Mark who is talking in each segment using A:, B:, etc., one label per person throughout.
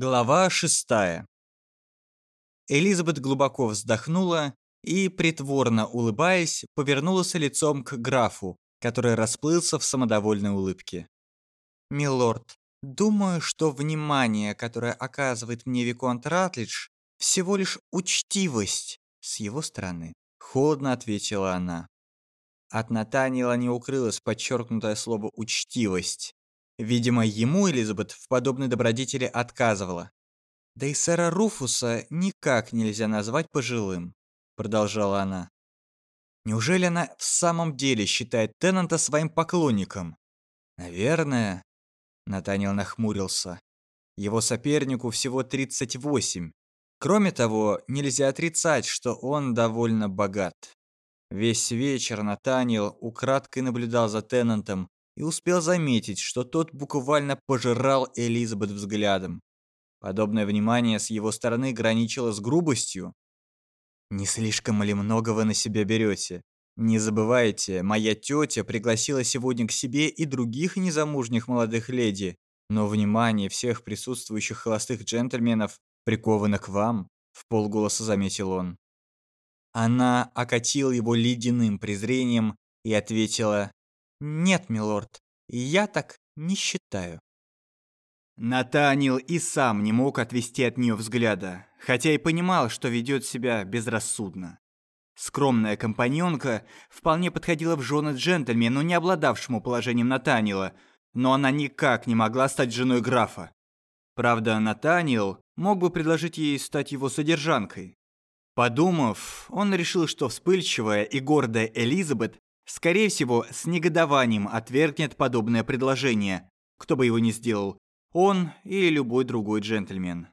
A: Глава шестая. Элизабет глубоко вздохнула и, притворно улыбаясь, повернулась лицом к графу, который расплылся в самодовольной улыбке. «Милорд, думаю, что внимание, которое оказывает мне Виконт Ратлидж, всего лишь учтивость с его стороны», — холодно ответила она. От Натаниэла не укрылось подчеркнутое слово «учтивость». Видимо, ему Элизабет в подобной добродетели отказывала. «Да и сэра Руфуса никак нельзя назвать пожилым», — продолжала она. «Неужели она в самом деле считает Теннанта своим поклонником?» «Наверное», — Натаниэл нахмурился. «Его сопернику всего 38. Кроме того, нельзя отрицать, что он довольно богат». Весь вечер Натаниэл украдкой наблюдал за Теннантом, и успел заметить, что тот буквально пожирал Элизабет взглядом. Подобное внимание с его стороны граничило с грубостью. «Не слишком ли много вы на себя берете? Не забывайте, моя тетя пригласила сегодня к себе и других незамужних молодых леди, но внимание всех присутствующих холостых джентльменов приковано к вам», — в полголоса заметил он. Она окатила его ледяным презрением и ответила «Нет, милорд, я так не считаю». Натанил и сам не мог отвести от нее взгляда, хотя и понимал, что ведет себя безрассудно. Скромная компаньонка вполне подходила в жены джентльмену, не обладавшему положением Натанила, но она никак не могла стать женой графа. Правда, Натанил мог бы предложить ей стать его содержанкой. Подумав, он решил, что вспыльчивая и гордая Элизабет скорее всего, с негодованием отвергнет подобное предложение, кто бы его ни сделал, он или любой другой джентльмен.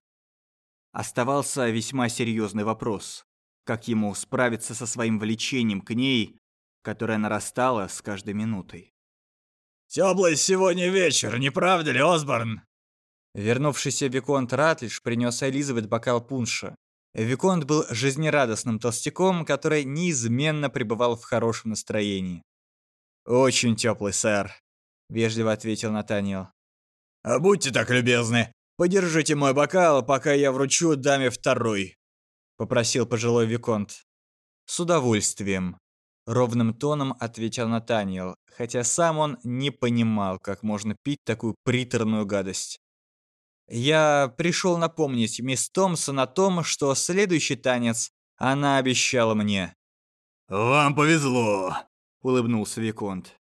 A: Оставался весьма серьезный вопрос, как ему справиться со своим влечением к ней, которое нарастало с каждой минутой.
B: «Тёплый сегодня вечер, не правда ли, Осборн?»
A: Вернувшийся Виконт Ратлидж принес Элизабет бокал пунша, Виконт был жизнерадостным толстяком, который неизменно пребывал в хорошем настроении. «Очень теплый, сэр», — вежливо ответил Натаниэл.
B: «А будьте так любезны, подержите мой бокал, пока я вручу даме второй», — попросил пожилой Виконт.
A: «С удовольствием», — ровным тоном ответил Натаниэл, хотя сам он не понимал, как можно пить такую приторную гадость. Я пришел напомнить мисс Томпсон о том, что следующий танец она обещала мне.
B: «Вам повезло», — улыбнулся Виконт.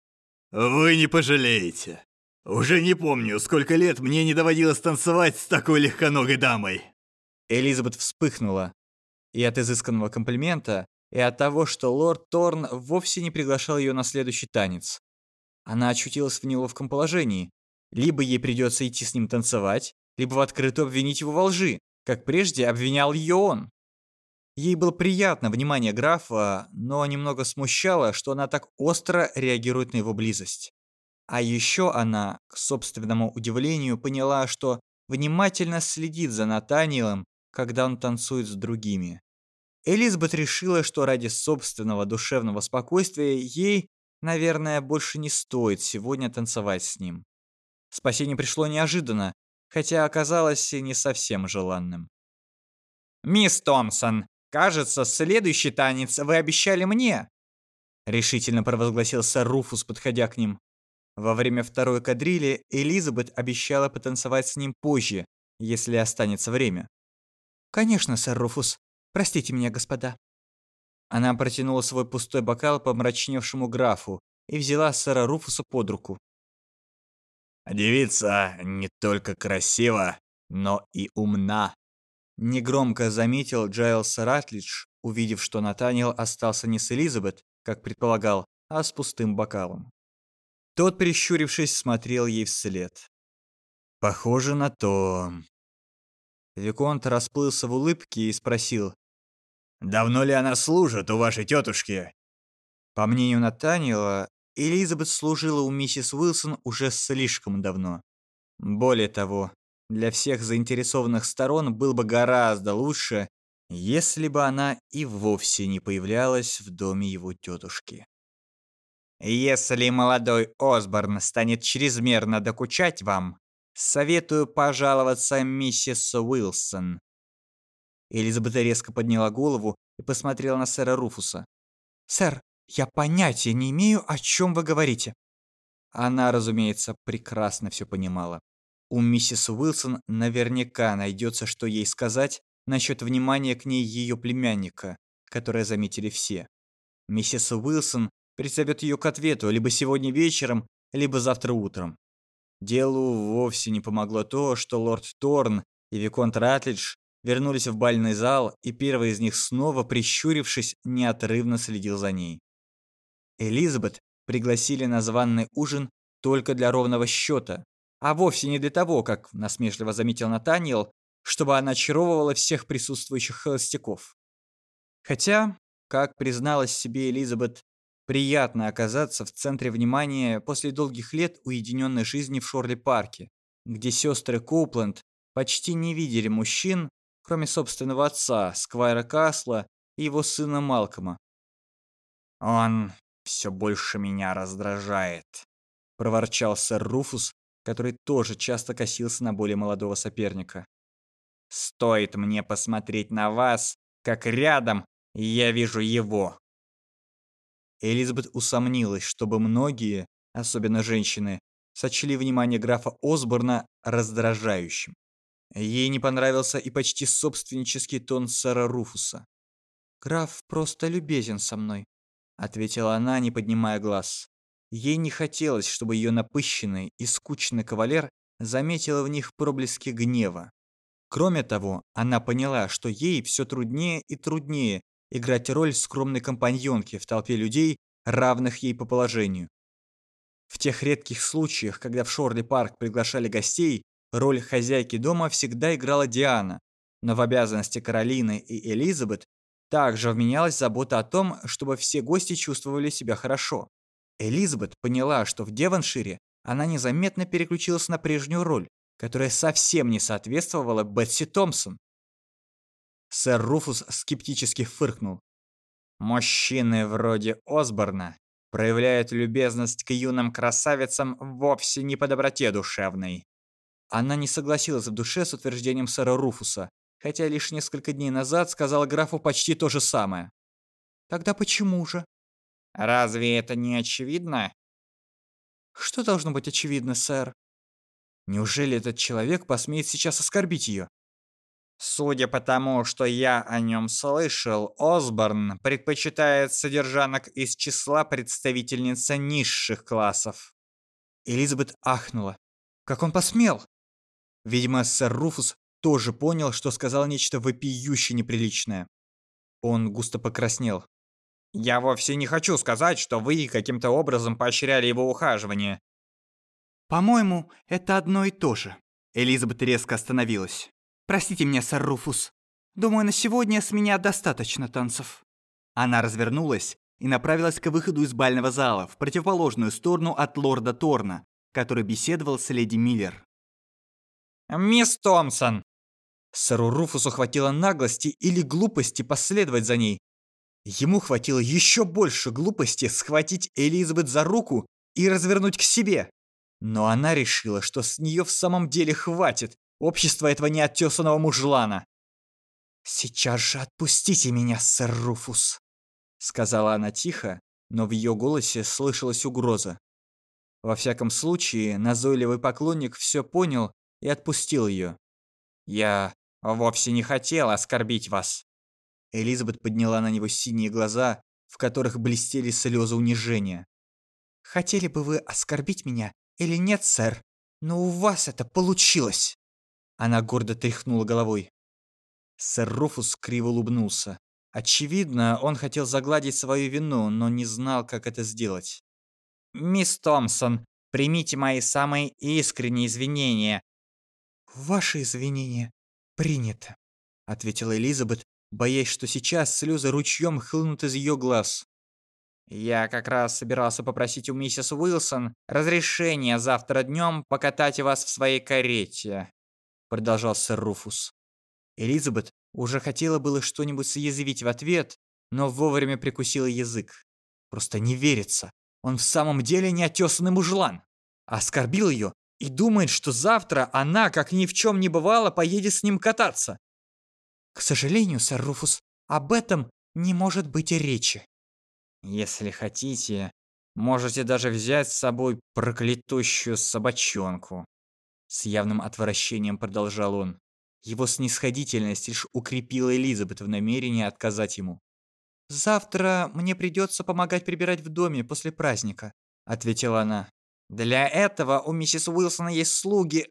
B: «Вы не пожалеете. Уже не помню, сколько лет мне не доводилось танцевать с такой легконогой дамой».
A: Элизабет вспыхнула. И от изысканного комплимента, и от того, что лорд Торн вовсе не приглашал ее на следующий танец. Она очутилась в неловком положении. Либо ей придется идти с ним танцевать, либо в открытую обвинить его во лжи, как прежде обвинял ее он. Ей было приятно внимание графа, но немного смущало, что она так остро реагирует на его близость. А еще она, к собственному удивлению, поняла, что внимательно следит за Натаниэлем, когда он танцует с другими. Элизабет решила, что ради собственного душевного спокойствия ей, наверное, больше не стоит сегодня танцевать с ним. Спасение пришло неожиданно, хотя оказалось и не совсем желанным. «Мисс Томпсон, кажется, следующий танец вы обещали мне!» Решительно провозгласил сэр Руфус, подходя к ним. Во время второй кадрили Элизабет обещала потанцевать с ним позже, если останется время. «Конечно, сэр Руфус. Простите меня, господа». Она протянула свой пустой бокал помрачневшему графу и взяла сэра Руфуса под руку.
B: Девица не только красива, но и умна.
A: Негромко заметил Джайлс Ратлидж, увидев, что Натаниэл остался не с Элизабет, как предполагал, а с пустым бокалом. Тот, прищурившись, смотрел ей вслед. «Похоже на то...» Виконт расплылся в улыбке и спросил.
B: «Давно ли она служит у вашей тетушки?»
A: По мнению Натаниэла, Элизабет служила у миссис Уилсон уже слишком давно. Более того, для всех заинтересованных сторон было бы гораздо лучше, если бы она и вовсе не появлялась в доме его тетушки. «Если молодой Осборн станет чрезмерно докучать вам», Советую пожаловаться миссис Уилсон». Элизабет резко подняла голову и посмотрела на сэра Руфуса. «Сэр, я понятия не имею, о чем вы говорите». Она, разумеется, прекрасно все понимала. У миссис Уилсон наверняка найдется, что ей сказать насчет внимания к ней ее племянника, которое заметили все. Миссис Уилсон призовет ее к ответу либо сегодня вечером, либо завтра утром. Делу вовсе не помогло то, что лорд Торн и Виконт Ратлидж вернулись в бальный зал, и первый из них снова, прищурившись, неотрывно следил за ней. Элизабет пригласили на званный ужин только для ровного счета, а вовсе не для того, как насмешливо заметил Натаниэл, чтобы она очаровывала всех присутствующих холостяков. Хотя, как призналась себе Элизабет, приятно оказаться в центре внимания после долгих лет уединенной жизни в Шорли-парке, где сестры Коупленд почти не видели мужчин, кроме собственного отца, Сквайра Касла и его сына Малкома. «Он все больше меня раздражает», — проворчал сэр Руфус, который тоже часто косился на более молодого соперника. «Стоит мне посмотреть на вас, как рядом я вижу его». Элизабет усомнилась, чтобы многие, особенно женщины, сочли внимание графа Осборна раздражающим. Ей не понравился и почти собственнический тон сэра Руфуса. «Граф просто любезен со мной», — ответила она, не поднимая глаз. Ей не хотелось, чтобы ее напыщенный и скучный кавалер заметил в них проблески гнева. Кроме того, она поняла, что ей все труднее и труднее играть роль скромной компаньонки в толпе людей, равных ей по положению. В тех редких случаях, когда в Шорли-парк приглашали гостей, Роль хозяйки дома всегда играла Диана, но в обязанности Каролины и Элизабет также вменялась забота о том, чтобы все гости чувствовали себя хорошо. Элизабет поняла, что в Девоншире она незаметно переключилась на прежнюю роль, которая совсем не соответствовала Бетси Томпсон. Сэр Руфус скептически фыркнул. «Мужчины вроде Осборна проявляют любезность к юным красавицам вовсе не по доброте душевной. Она не согласилась в душе с утверждением сэра Руфуса, хотя лишь несколько дней назад сказала графу почти то же самое. «Тогда почему же?» «Разве это не очевидно?» «Что должно быть очевидно, сэр?» «Неужели этот человек посмеет сейчас оскорбить ее?» Судя по тому, что я о нем слышал, Осборн предпочитает содержанок из числа представительниц низших классов. Элизабет ахнула. Как он посмел? Видимо, сэр Руфус тоже понял, что сказал нечто вопиюще неприличное. Он густо покраснел. «Я вовсе не хочу сказать, что вы каким-то образом поощряли его ухаживание». «По-моему, это одно и то же». Элизабет резко остановилась. «Простите меня, сэр Руфус. Думаю, на сегодня с меня достаточно танцев». Она развернулась и направилась к выходу из бального зала в противоположную сторону от лорда Торна, который беседовал с леди Миллер. «Мисс Томпсон!» Сэру Руфусу хватило наглости или глупости последовать за ней. Ему хватило еще больше глупости схватить Элизабет за руку и развернуть к себе. Но она решила, что с нее в самом деле хватит общества этого неоттесанного мужлана. «Сейчас же отпустите меня, сэр Руфус», — сказала она тихо, но в ее голосе слышалась угроза. Во всяком случае, назойливый поклонник все понял и отпустил ее. «Я вовсе не хотел оскорбить вас». Элизабет подняла на него синие глаза, в которых блестели слезы унижения. «Хотели бы вы оскорбить меня или нет, сэр? Но у вас это получилось!» Она гордо тряхнула головой. Сэр Руфус криво улыбнулся. Очевидно, он хотел загладить свою вину, но не знал, как это сделать. «Мисс Томпсон, примите мои самые искренние извинения. «Ваши извинения принято», — ответила Элизабет, боясь, что сейчас слезы ручьем хлынут из ее глаз. «Я как раз собирался попросить у миссис Уилсон разрешения завтра днем покатать вас в своей карете», — продолжал сэр Руфус. Элизабет уже хотела было что-нибудь съязвить в ответ, но вовремя прикусила язык. Просто не верится. Он в самом деле неотесанный мужлан. Оскорбил ее и думает, что завтра она, как ни в чем не бывало, поедет с ним кататься. К сожалению, сэр Руфус, об этом не может быть и речи. Если хотите, можете даже взять с собой проклятущую собачонку. С явным отвращением продолжал он. Его снисходительность лишь укрепила Элизабет в намерении отказать ему. «Завтра мне придется помогать прибирать в доме после праздника», — ответила она. «Для этого у миссис Уилсона есть слуги».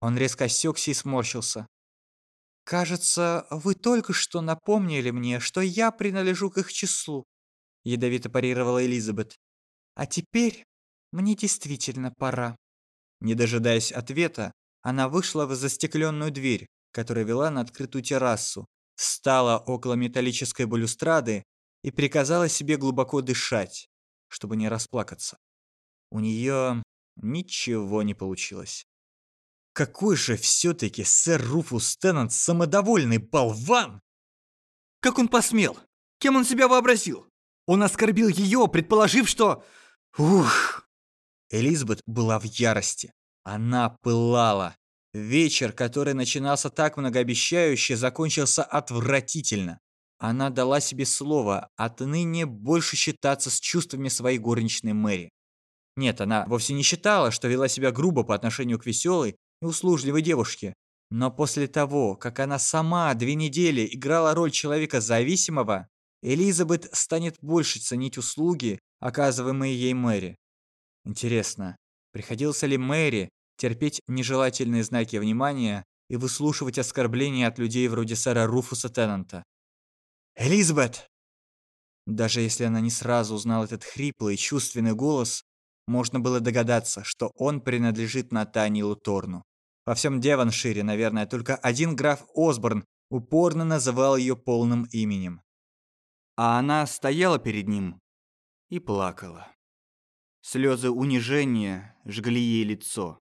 A: Он резко осекся и сморщился. «Кажется, вы только что напомнили мне, что я принадлежу к их числу», — ядовито парировала Элизабет. «А теперь мне действительно пора». Не дожидаясь ответа, она вышла в застекленную дверь, которая вела на открытую террасу, встала около металлической балюстрады и приказала себе глубоко дышать, чтобы не расплакаться. У нее ничего не получилось. Какой же все-таки сэр Руфус Теннант самодовольный болван!
B: Как он посмел? Кем он себя вообразил? Он оскорбил ее, предположив, что... Ух!
A: Элизабет была в ярости. Она пылала. Вечер, который начинался так многообещающе, закончился отвратительно. Она дала себе слово отныне больше считаться с чувствами своей горничной Мэри. Нет, она вовсе не считала, что вела себя грубо по отношению к веселой и услужливой девушке. Но после того, как она сама две недели играла роль человека зависимого, Элизабет станет больше ценить услуги, оказываемые ей Мэри. Интересно, приходился ли Мэри терпеть нежелательные знаки внимания и выслушивать оскорбления от людей вроде сэра Руфуса Теннанта? «Элизабет!» Даже если она не сразу узнала этот хриплый, чувственный голос, можно было догадаться, что он принадлежит Натанилу Торну. Во всем Деваншире, наверное, только один граф Осборн упорно называл ее полным именем. А она стояла перед ним и плакала. Слезы унижения жгли ей лицо.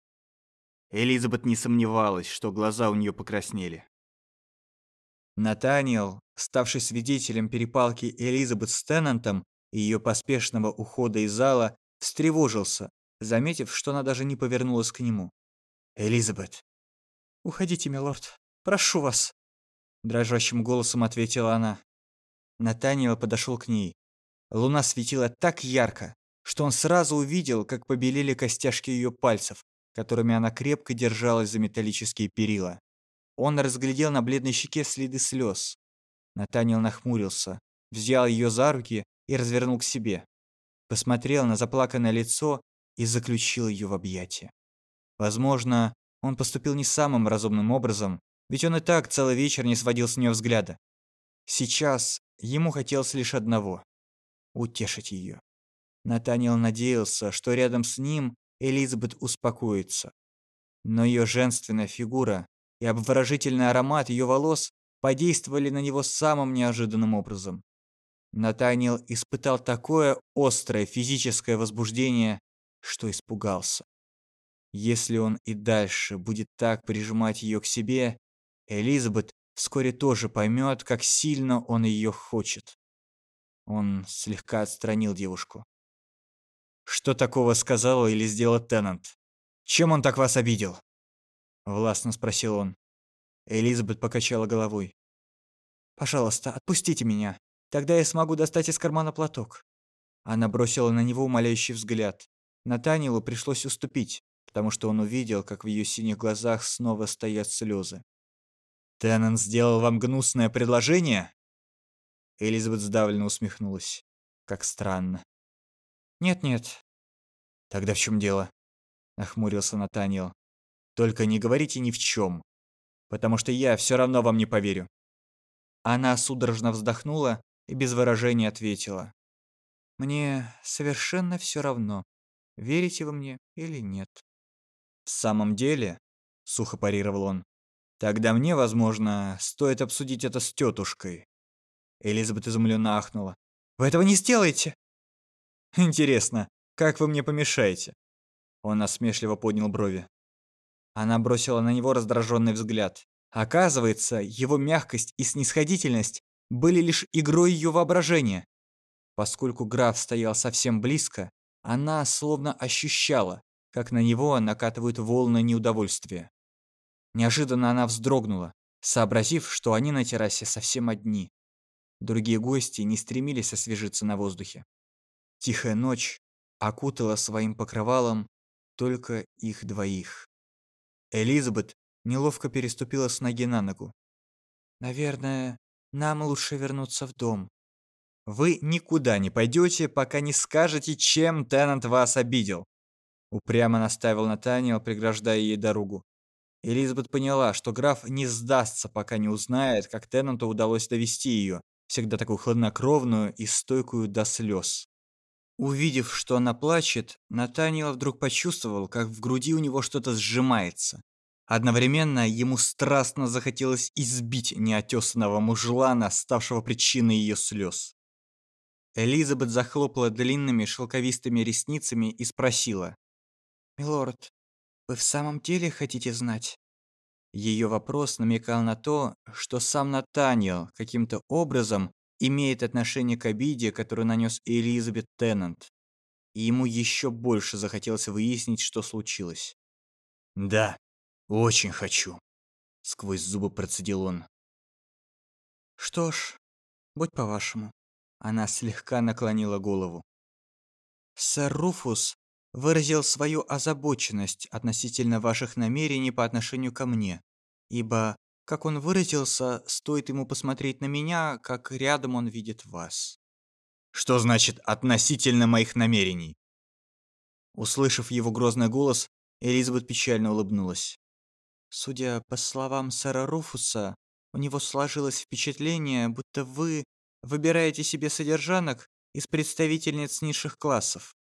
A: Элизабет не сомневалась, что глаза у нее покраснели. Натаниэл, ставший свидетелем перепалки Элизабет с Теннантом и ее поспешного ухода из зала, встревожился, заметив, что она даже не повернулась к нему. «Элизабет!» «Уходите, милорд. Прошу вас!» Дрожащим голосом ответила она. Натаниэл подошел к ней. Луна светила так ярко, что он сразу увидел, как побелели костяшки ее пальцев, которыми она крепко держалась за металлические перила. Он разглядел на бледной щеке следы слез. Натаниэл нахмурился, взял ее за руки и развернул к себе. Посмотрел на заплаканное лицо и заключил ее в объятия. Возможно, он поступил не самым разумным образом, ведь он и так целый вечер не сводил с нее взгляда. Сейчас ему хотелось лишь одного – утешить ее. Натаниэл надеялся, что рядом с ним Элизабет успокоится. Но ее женственная фигура и обворожительный аромат ее волос подействовали на него самым неожиданным образом. Натаниэл испытал такое острое физическое возбуждение, что испугался. Если он и дальше будет так прижимать ее к себе, Элизабет вскоре тоже поймет, как сильно он ее хочет. Он слегка отстранил девушку. «Что такого сказал или сделал Теннант? Чем он так вас обидел?» Властно спросил он. Элизабет покачала головой. «Пожалуйста, отпустите меня. Тогда я смогу достать из кармана платок». Она бросила на него умоляющий взгляд. Натанилу пришлось уступить, потому что он увидел, как в ее синих глазах снова стоят слезы. «Теннон сделал вам гнусное предложение?» Элизабет сдавленно усмехнулась. Как странно. «Нет-нет». «Тогда в чем дело?» Нахмурился Натаниэл. Только не говорите ни в чем, потому что я все равно вам не поверю». Она судорожно вздохнула и без выражения ответила. «Мне совершенно все равно, верите вы мне или нет». «В самом деле», — сухо парировал он, «тогда мне, возможно, стоит обсудить это с тетушкой». Элизабет изумленно ахнула. «Вы этого не сделаете!» «Интересно, как вы мне помешаете?» Он насмешливо поднял брови. Она бросила на него раздраженный взгляд. Оказывается, его мягкость и снисходительность были лишь игрой ее воображения. Поскольку граф стоял совсем близко, она словно ощущала, как на него накатывают волны неудовольствия. Неожиданно она вздрогнула, сообразив, что они на террасе совсем одни. Другие гости не стремились освежиться на воздухе. Тихая ночь окутала своим покрывалом только их двоих. Элизабет неловко переступила с ноги на ногу. «Наверное, нам лучше вернуться в дом». «Вы никуда не пойдете, пока не скажете, чем Теннант вас обидел», упрямо наставил Натаниэл, преграждая ей дорогу. Элизабет поняла, что граф не сдастся, пока не узнает, как Теннанту удалось довести ее, всегда такую хладнокровную и стойкую до слез. Увидев, что она плачет, Натаниэл вдруг почувствовал, как в груди у него что-то сжимается. Одновременно ему страстно захотелось избить неотесанного мужлана, ставшего причиной ее слез. Элизабет захлопала длинными шелковистыми ресницами и спросила. «Милорд, вы в самом деле хотите знать?» Ее вопрос намекал на то, что сам Натаниэл каким-то образом имеет отношение к обиде, которую нанес Элизабет Теннант. И ему еще больше захотелось выяснить, что случилось.
B: «Да, очень хочу», — сквозь зубы процедил он.
A: «Что ж, будь по-вашему». Она слегка наклонила голову. «Сэр Руфус выразил свою озабоченность относительно ваших намерений по отношению ко мне, ибо как он выразился, стоит ему посмотреть на меня, как рядом он видит вас.
B: Что значит «относительно моих намерений»?
A: Услышав его грозный голос, Элизабет печально улыбнулась. Судя по словам сэра Руфуса, у него сложилось впечатление, будто вы выбираете себе содержанок из представительниц низших классов.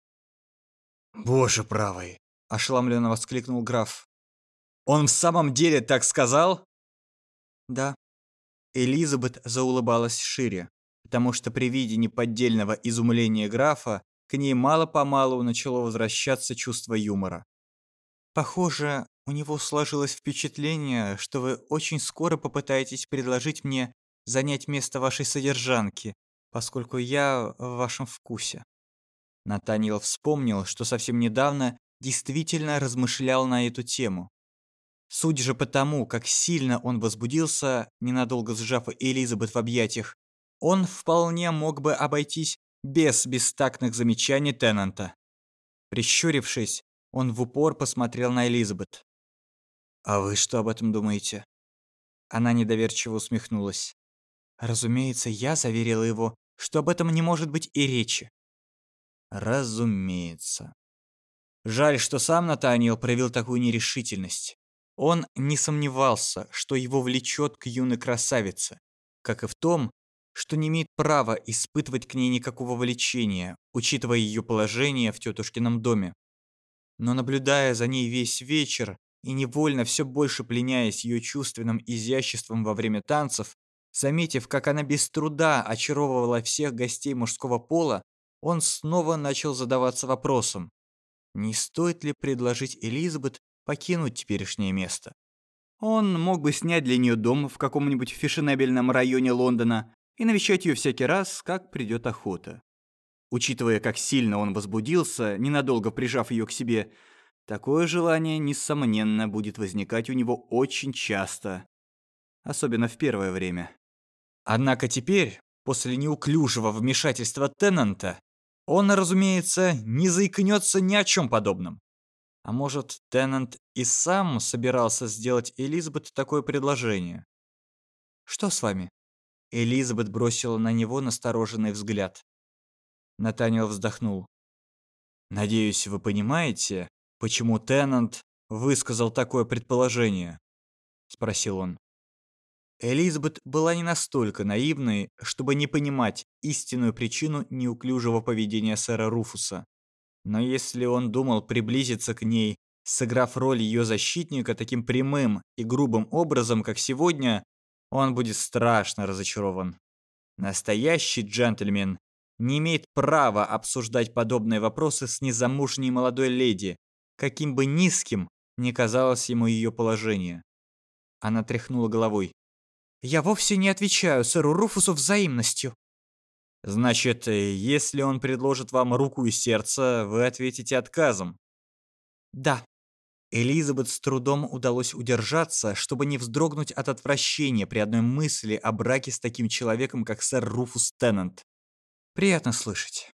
B: «Боже правый!»
A: – ошеломленно воскликнул граф.
B: «Он в самом деле так сказал?»
A: Да. Элизабет заулыбалась шире, потому что при виде неподдельного изумления графа к ней мало-помалу начало возвращаться чувство юмора. Похоже, у него сложилось впечатление, что вы очень скоро попытаетесь предложить мне занять место вашей содержанки, поскольку я в вашем вкусе. Натаниэл вспомнил, что совсем недавно действительно размышлял на эту тему. Судя же по тому, как сильно он возбудился, ненадолго сжав Элизабет в объятиях, он вполне мог бы обойтись без бестактных замечаний Теннанта. Прищурившись, он в упор посмотрел на Элизабет. «А вы что об этом думаете?» Она недоверчиво усмехнулась. Разумеется, я заверила его, что об этом не может быть и речи. Разумеется. Жаль, что сам Натаниэл проявил такую нерешительность. Он не сомневался, что его влечет к юной красавице, как и в том, что не имеет права испытывать к ней никакого влечения, учитывая ее положение в тетушкином доме. Но наблюдая за ней весь вечер и невольно все больше пленяясь ее чувственным изяществом во время танцев, заметив, как она без труда очаровывала всех гостей мужского пола, он снова начал задаваться вопросом, не стоит ли предложить Элизабет покинуть теперешнее место. Он мог бы снять для нее дом в каком-нибудь фешенебельном районе Лондона и навещать ее всякий раз, как придет охота. Учитывая, как сильно он возбудился, ненадолго прижав ее к себе, такое желание, несомненно, будет возникать у него очень часто, особенно в первое время. Однако теперь, после неуклюжего вмешательства Теннанта, он, разумеется, не заикнется ни о чем подобном. А может, Теннант и сам собирался сделать Элизабет такое предложение? «Что с вами?» Элизабет бросила на него настороженный взгляд. Натаниэл вздохнул. «Надеюсь, вы понимаете, почему Теннант высказал такое предположение?» Спросил он. Элизабет была не настолько наивной, чтобы не понимать истинную причину неуклюжего поведения сэра Руфуса. Но если он думал приблизиться к ней, сыграв роль ее защитника таким прямым и грубым образом, как сегодня, он будет страшно разочарован. Настоящий джентльмен не имеет права обсуждать подобные вопросы с незамужней молодой леди, каким бы низким ни казалось ему ее положение. Она тряхнула головой. «Я вовсе не отвечаю сэру Руфусу взаимностью. Значит, э, если он предложит вам руку и сердце, вы ответите отказом. Да. Элизабет с трудом удалось удержаться, чтобы не вздрогнуть от отвращения при одной мысли о браке с таким человеком, как сэр Руфус Теннант. Приятно слышать.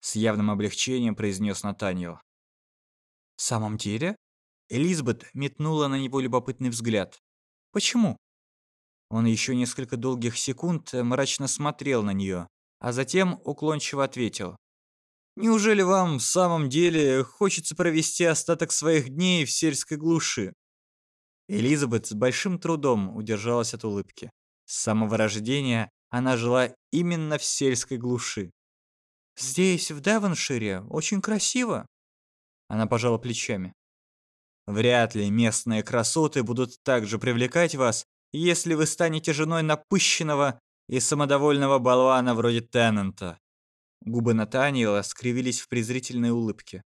A: С явным облегчением произнес Натаниэл. В самом деле? Элизабет метнула на него любопытный взгляд. Почему? Он еще несколько долгих секунд мрачно смотрел на нее, а затем уклончиво ответил. Неужели вам в самом деле хочется провести остаток своих дней в сельской глуши? Элизабет с большим трудом удержалась от улыбки. С самого рождения она жила именно в сельской глуши. Здесь, в Девоншире, очень красиво. Она пожала плечами. Вряд ли местные красоты будут так же привлекать вас, если вы станете женой напыщенного и самодовольного болвана вроде Теннанта. Губы Натаниэла скривились в презрительной улыбке.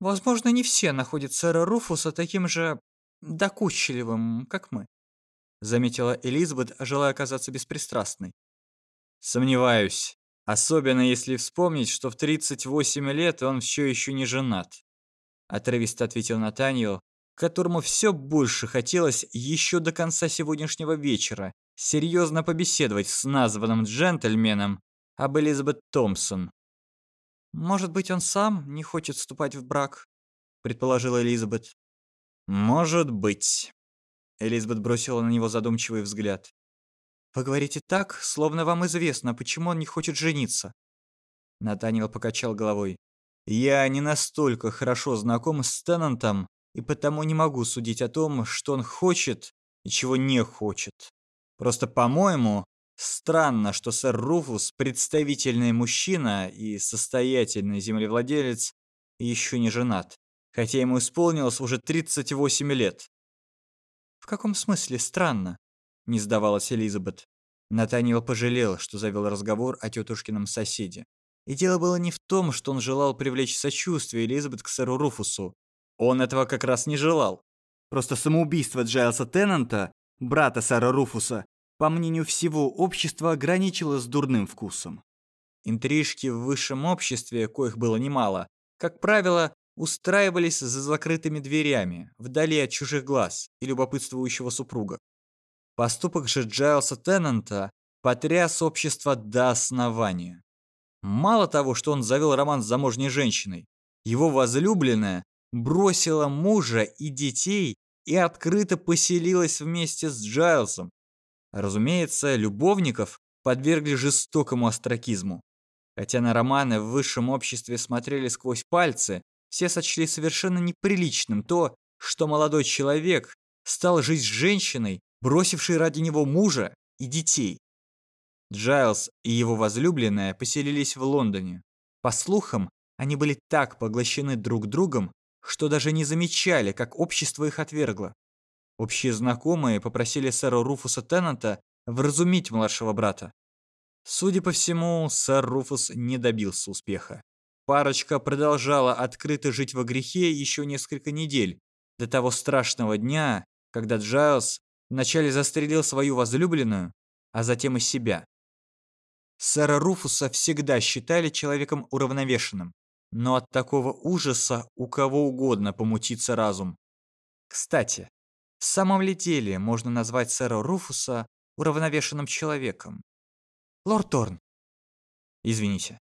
A: «Возможно, не все находят сэра Руфуса таким же докучливым, как мы», заметила Элизабет, желая оказаться беспристрастной. «Сомневаюсь, особенно если вспомнить, что в 38 лет он все еще не женат», отрывисто ответил Натаниэл, которому все больше хотелось еще до конца сегодняшнего вечера серьезно побеседовать с названным джентльменом об Элизабет Томпсон. «Может быть, он сам не хочет вступать в брак?» – предположила Элизабет. «Может быть». Элизабет бросила на него задумчивый взгляд. «Вы говорите так, словно вам известно, почему он не хочет жениться». Натаниэл покачал головой. «Я не настолько хорошо знаком с Теннантом, и потому не могу судить о том, что он хочет и чего не хочет. Просто, по-моему, Странно, что сэр Руфус, представительный мужчина и состоятельный землевладелец, еще не женат, хотя ему исполнилось уже 38 лет. «В каком смысле странно?» – не сдавалась Элизабет. Натаниэл пожалел, что завел разговор о тетушкином соседе. И дело было не в том, что он желал привлечь сочувствие Элизабет к сэру Руфусу. Он этого как раз не желал. Просто самоубийство Джайлса Теннанта, брата сэра Руфуса, по мнению всего общества, граничила с дурным вкусом. Интрижки в высшем обществе, коих было немало, как правило, устраивались за закрытыми дверями, вдали от чужих глаз и любопытствующего супруга. Поступок же Джайлса Теннанта потряс общество до основания. Мало того, что он завел роман с замужней женщиной, его возлюбленная бросила мужа и детей и открыто поселилась вместе с Джайлсом, Разумеется, любовников подвергли жестокому остракизму. Хотя на романы в высшем обществе смотрели сквозь пальцы, все сочли совершенно неприличным то, что молодой человек стал жить с женщиной, бросившей ради него мужа и детей. Джайлз и его возлюбленная поселились в Лондоне. По слухам, они были так поглощены друг другом, что даже не замечали, как общество их отвергло. Общие знакомые попросили сэра Руфуса Теннанта вразумить младшего брата. Судя по всему, сэр Руфус не добился успеха. Парочка продолжала открыто жить во грехе еще несколько недель, до того страшного дня, когда Джайлз вначале застрелил свою возлюбленную, а затем и себя. Сэра Руфуса всегда считали человеком уравновешенным, но от такого ужаса у кого угодно помутится разум. Кстати, в самом ли деле можно назвать сэра Руфуса уравновешенным человеком? Лорд Торн. Извините.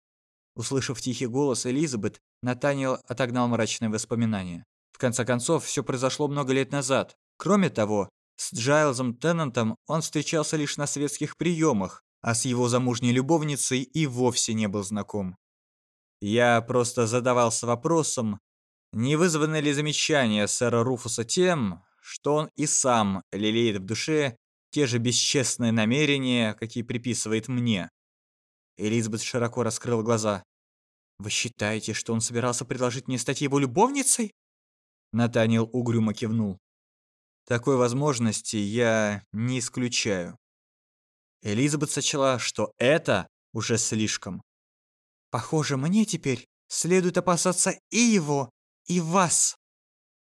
A: Услышав тихий голос Элизабет, Натаниэл отогнал мрачные воспоминания. В конце концов, все произошло много лет назад. Кроме того, с Джайлзом Теннантом он встречался лишь на светских приемах, а с его замужней любовницей и вовсе не был знаком. Я просто задавался вопросом, не вызваны ли замечания сэра Руфуса тем, что он и сам лелеет в душе те же бесчестные намерения, какие приписывает мне. Элизабет широко раскрыла глаза. «Вы считаете, что он собирался предложить мне стать его любовницей?» Натаниэл угрюмо кивнул. «Такой возможности я не исключаю». Элизабет сочла, что это уже слишком. «Похоже, мне теперь следует опасаться и его, и вас».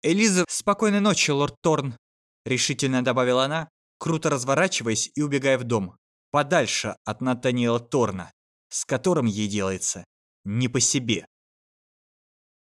A: «Элиза, спокойной ночи, лорд Торн!» Решительно добавила она, круто разворачиваясь и убегая в дом. Подальше от Натаниэла Торна, с которым ей делается не по себе.